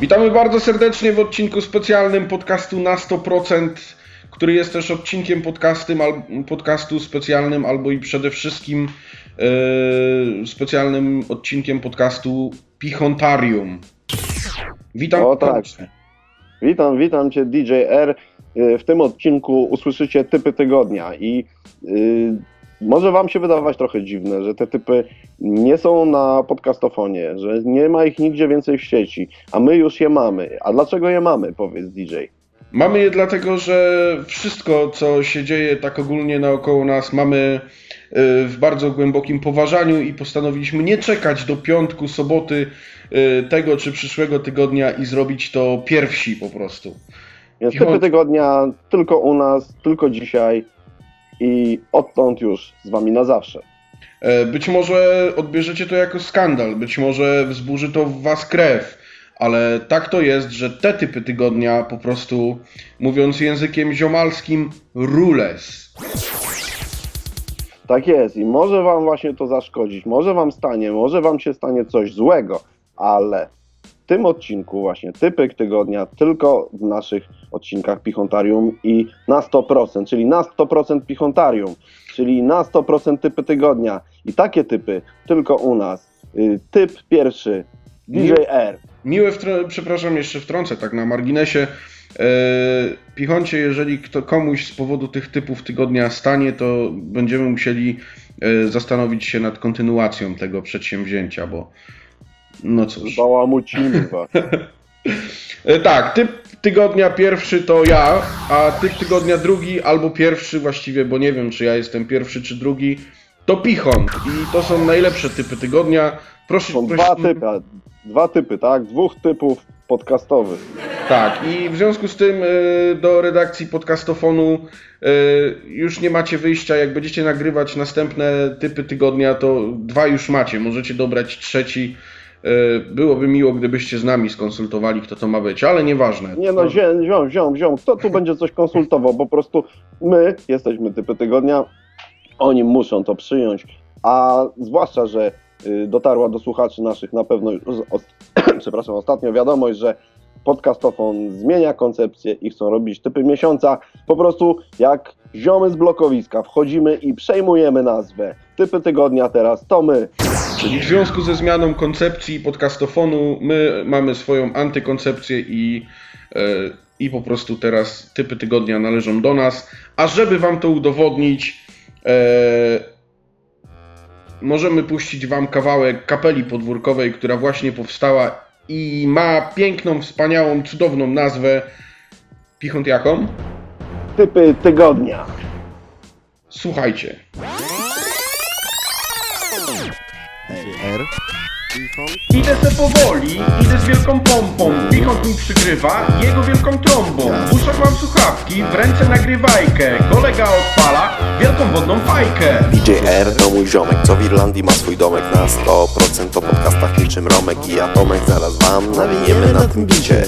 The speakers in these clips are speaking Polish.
Witamy bardzo serdecznie w odcinku specjalnym podcastu na 100%, który jest też odcinkiem podcastem, podcastu specjalnym albo i przede wszystkim e, specjalnym odcinkiem podcastu Pichontarium. Witam. O, tak. Witam, witam Cię DJ R. Y, W tym odcinku usłyszycie typy tygodnia i y, może Wam się wydawać trochę dziwne, że te typy nie są na podcastofonie, że nie ma ich nigdzie więcej w sieci, a my już je mamy. A dlaczego je mamy, powiedz DJ? Mamy je dlatego, że wszystko, co się dzieje tak ogólnie naokoło nas, mamy y, w bardzo głębokim poważaniu i postanowiliśmy nie czekać do piątku, soboty y, tego czy przyszłego tygodnia i zrobić to pierwsi po prostu. Więc typy tygodnia tylko u nas, tylko dzisiaj i odtąd już z Wami na zawsze. E, Być może odbierzecie to jako skandal, być może wzburzy to w was krew, ale tak to jest, że te typy tygodnia po prostu, mówiąc językiem ziomalskim, rules. Tak jest i może Wam właśnie to zaszkodzić, może Wam stanie, może Wam się stanie coś złego, ale tym odcinku właśnie typy tygodnia tylko w naszych odcinkach Pichontarium i na 100%, czyli na 100% Pichontarium, czyli na 100% typy tygodnia i takie typy tylko u nas. Y, Typ pierwszy, DJ R. Miłe, przepraszam, jeszcze wtrącę tak na marginesie. E, Pichoncie, jeżeli kto, komuś z powodu tych typów tygodnia stanie, to będziemy musieli e, zastanowić się nad kontynuacją tego przedsięwzięcia, bo no cóż. Bałamucimy was. E, Tak, typ tygodnia pierwszy to ja, a typ tygodnia drugi albo pierwszy właściwie, bo nie wiem czy ja jestem pierwszy czy drugi, to Pichon. I to są najlepsze typy tygodnia. Proszę, Są proszę- dwa typy, dwa typy, tak? Dwóch typów podcastowych. Tak, i w związku z tym y, do redakcji podcastofonu y, już nie macie wyjścia. Jak będziecie nagrywać następne typy tygodnia, to dwa już macie. Możecie dobrać trzeci. Y, Byłoby miło, gdybyście z nami skonsultowali, kto to ma być, ale nieważne. Nie no, ziom, ziom, ziom, ziom. Kto tu będzie coś konsultował? Po prostu my jesteśmy typy tygodnia, oni muszą to przyjąć, a zwłaszcza, że y, dotarła do słuchaczy naszych na pewno już, os, przepraszam, ostatnio wiadomość, że podcastofon zmienia koncepcję i chcą robić typy miesiąca. Po prostu jak ziomy z blokowiska wchodzimy i przejmujemy nazwę. Typy tygodnia teraz to my. Czyli w związku ze zmianą koncepcji podcastofonu, my mamy swoją antykoncepcję i, e, i po prostu teraz typy tygodnia należą do nas. A żeby Wam to udowodnić, e, możemy puścić Wam kawałek kapeli podwórkowej, która właśnie powstała i ma piękną, wspaniałą, cudowną nazwę. Pichont jaką? Typy tygodnia. Słuchajcie. R. Idę se powoli, idę z wielką pompą. Pichont mi przygrywa jego wielką trąbą. W uszach mam słuchawki, w ręce nagrywajkę. Kolega odpala wielką wodną fajkę. DJ R to mój ziomek, co w Irlandii ma swój domek. Na 100% To podcastach niczym Romek i Atomek. Zaraz wam nawiniemy na tym bicie.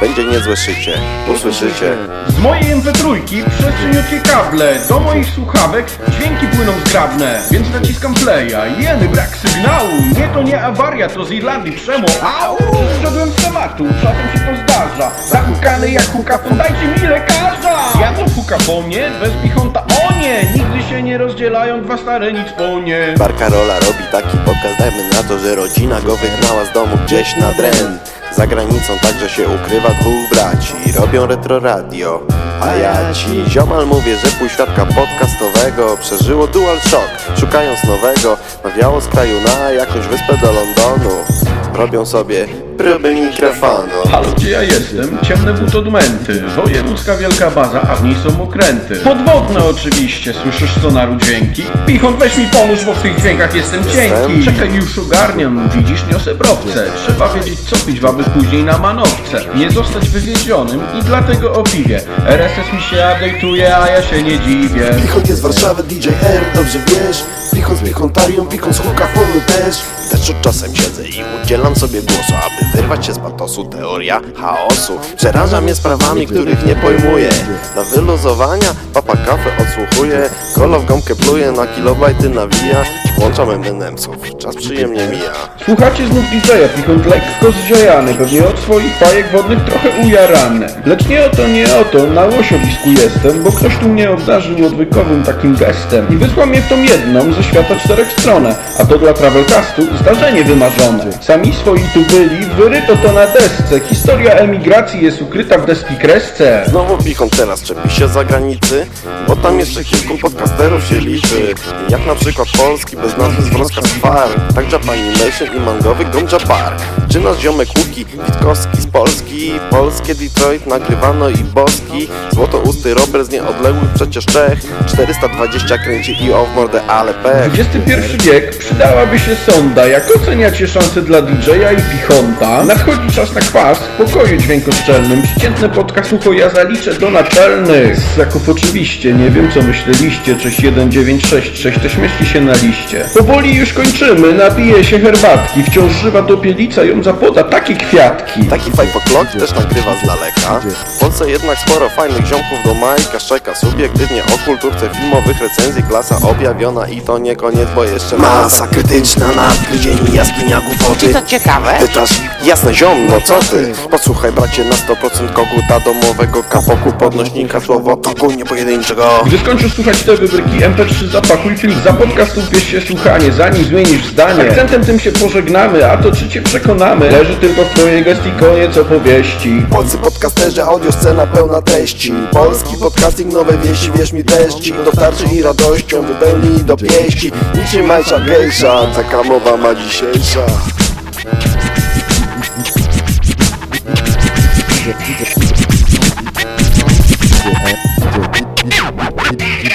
Będzie niezłe szycie, usłyszycie. Z mojej MP3 przez cieniutkie kable. Do moich słuchawek dźwięki płyną zgrabne Więc naciskam playa, jeny brak sygnału. Nie to nie awaria, to z Irlandii? Przemo Au! Wszedłem z tematu, czasem się to zdarza. Zahukany jak hukafon, dajcie mi lekarza. Ja to huka po mnie, bez pichonta o nie Nigdy się nie rozdzielają dwa stare nic po nie. Bar Karola robi taki podcast Dajmy na to, że rodzina go wygnała z domu gdzieś na dren za granicą także się ukrywa dwóch braci. Robią retro radio. A ja ci ziomal mówię, że pół świadka podcastowego Przeżyło dual shock, szukając nowego Nawiało z kraju na jakąś wyspę do Londonu Robią sobie próby mikrofonu. Halo, gdzie ja jestem? Ciemne butodmenty Wojewódzka wielka baza, a w niej są okręty. Podwodne oczywiście, słyszysz sonaru dźwięki? Pichon, weź mi pomóż, bo w tych dźwiękach jestem cienki. Czekaj, już ogarniam, widzisz, niosę browce. Trzeba wiedzieć, co pić, aby później na manowce. Nie zostać wywiedzionym i dlatego o piwie RSS mi się update'uje, a ja się nie dziwię. Pichot jest z Warszawy, DJ R, dobrze wiesz Pichot z Pichontarium, Pichot z Hukafonu też. Też od czasem siedzę i udzielam sobie głosu Aby wyrwać się z patosu. Teoria chaosu Przeraża mnie sprawami, których nie pojmuję. Na wyluzowania papa kafę odsłuchuje Kolo w gąbkę pluje, na kilobajty nawija. Włączam MNM-ców, czas przyjemnie mija. Słuchacie znów DJ-a, pikont lekko zziajany, pewnie od swoich fajek wodnych trochę ujarany. Lecz nie o to, nie o to, na łosiowisku jestem, bo ktoś tu mnie obdarzył odwykowym takim gestem. I wysłał mnie w tą jedną ze świata czterech stronę, a to dla Travelcastu zdarzenie wymarzone. Sami swoi tu byli, wyryto to na desce, historia emigracji jest ukryta w deski kresce. Znowu Pichon teraz czepi się z zagranicy, bo tam jeszcze kilku podcasterów się liczy. Jak na przykład polski bez nazwy z wroska Far, tak Japanimation i mangowy Gomja Park. Czy nasz ziomek Łuki, Witkowski z Polski, polskie Detroit nagrywano i boski. Złotousty Robert z nieodległych przecież Czech, 420 kręci i o w mordę ale pech. XXI wiek przydałaby się sonda. Jak oceniacie szanse dla DJ-a i pichonta? Nadchodzi czas na kwas w pokoju dźwiękoszczelnym. Przeciętne podkasucho ja zaliczę do naczelnych. Ssaków oczywiście, nie wiem co myśleliście. Cześć 1966, też mieści się na liście. Powoli już kończymy, napije się herbatki. Wciąż żywa dopielica ją zapoda takie kwiatki. Taki five o'clock też nagrywa z daleka. W Polsce jednak sporo fajnych ziomków do Majka szczeka. Subiektywnie o kulturce filmowych recenzji klasa objawiona i to nie koniec, bo jeszcze Masa krytyczna na tydzień jaskinia głupoty To ciekawe. Pytasz, jasne ziom, no co ty? Posłuchaj bracie na 100% koguta domowego kapoku podnośnika słowo toku nie pojedynczego. Gdy skończysz słuchać te wybryki MP3 zapakuj film za podcastów bierz się słuchanie Zanim zmienisz zdanie Akcentem tym się pożegnamy A to czy cię przekonamy Leży tylko w twojej gestii koniec opowieści Polscy podcasterzy, audio scena pełna treści Polski podcasting, nowe wieści, wierz mi treści Dostarczy i radością wypełni do pieści jeździ Utrzymaj gejsa, taka mowa a dzisiejsza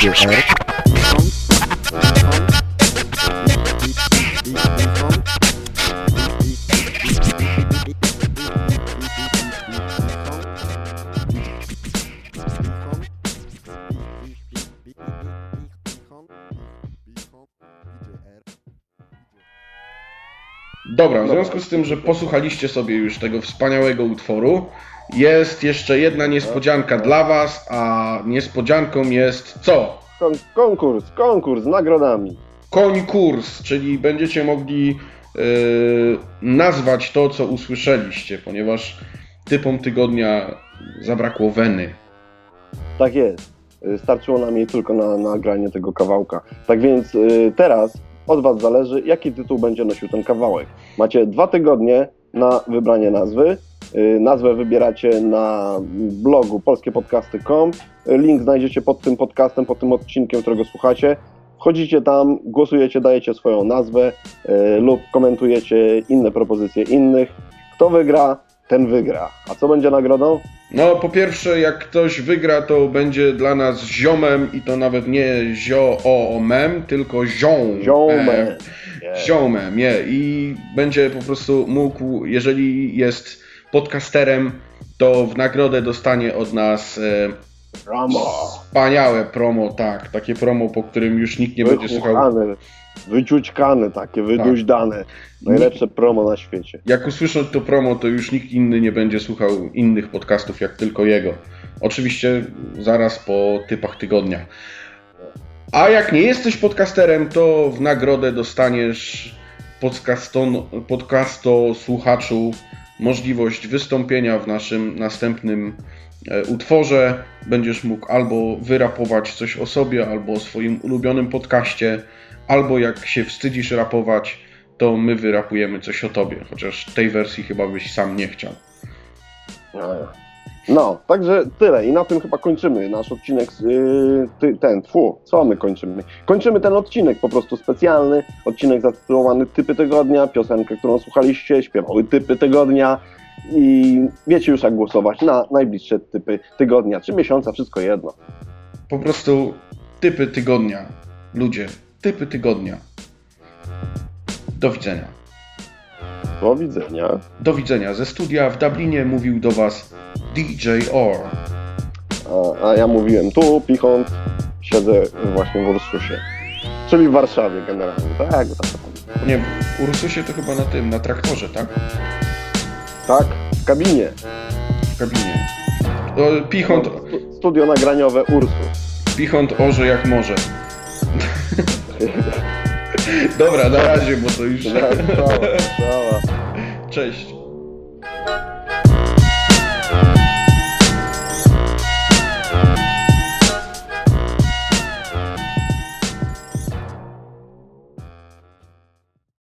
Yeah. Dobra, w związku z tym, że posłuchaliście sobie już tego wspaniałego utworu Jest jeszcze jedna niespodzianka dla was A niespodzianką jest co? Kon konkurs, konkurs z nagrodami. Konkurs, czyli będziecie mogli yy, nazwać to, co usłyszeliście Ponieważ typom tygodnia zabrakło weny Tak jest. Starczyło nam jej tylko na nagranie tego kawałka. Tak więc y, teraz od Was zależy, jaki tytuł będzie nosił ten kawałek. Macie dwa tygodnie na wybranie nazwy. Y, Nazwę wybieracie na blogu polskiepodcasty.com. Link znajdziecie pod tym podcastem, pod tym odcinkiem, którego słuchacie. Wchodzicie tam, głosujecie, dajecie swoją nazwę y, lub komentujecie inne propozycje innych. Kto wygra, ten wygra. A co będzie nagrodą? No, po pierwsze, jak ktoś wygra, to będzie dla nas ziomem i to nawet nie zio o, o mem, tylko ziom. Ziomem. E, ziomem, nie. I będzie po prostu mógł, jeżeli jest podcasterem, to w nagrodę dostanie od nas e, Ramo. wspaniałe promo, tak. Takie promo, po którym już nikt nie będzie słuchał. Wyciućkane takie, wyduźdane. Najlepsze promo na świecie. Jak usłyszą to promo, to już nikt inny nie będzie słuchał innych podcastów, jak tylko jego. Oczywiście zaraz po typach tygodnia. A jak nie jesteś podcasterem, to w nagrodę dostaniesz podcasto słuchaczu możliwość wystąpienia w naszym następnym e, utworze. Będziesz mógł albo wyrapować coś o sobie, albo o swoim ulubionym podcaście, albo jak się wstydzisz rapować, to my wyrapujemy coś o tobie, chociaż tej wersji chyba byś sam nie chciał. No, także tyle i na tym chyba kończymy nasz odcinek, yy, ten, tfu, co my kończymy? Kończymy ten odcinek po prostu specjalny, odcinek zatytułowany Typy Tygodnia, piosenkę, którą słuchaliście, śpiewały Typy Tygodnia i wiecie już jak głosować na najbliższe Typy Tygodnia, czy miesiąca, wszystko jedno. Po prostu typy tygodnia. Ludzie, typy tygodnia. Do widzenia. Do widzenia. Do widzenia. Ze studia w Dublinie mówił do Was DJ Or. A, a ja mówiłem tu, pichąc, siedzę właśnie w Ursusie, czyli w Warszawie generalnie, tak? tak. Nie, w Ursusie to chyba na tym, na traktorze, tak? Tak, w kabinie. W kabinie. O, Pichąt, Stu- Studio nagraniowe Ursus. pichąt orze jak może. Dobra, na razie, bo to już... Cześć.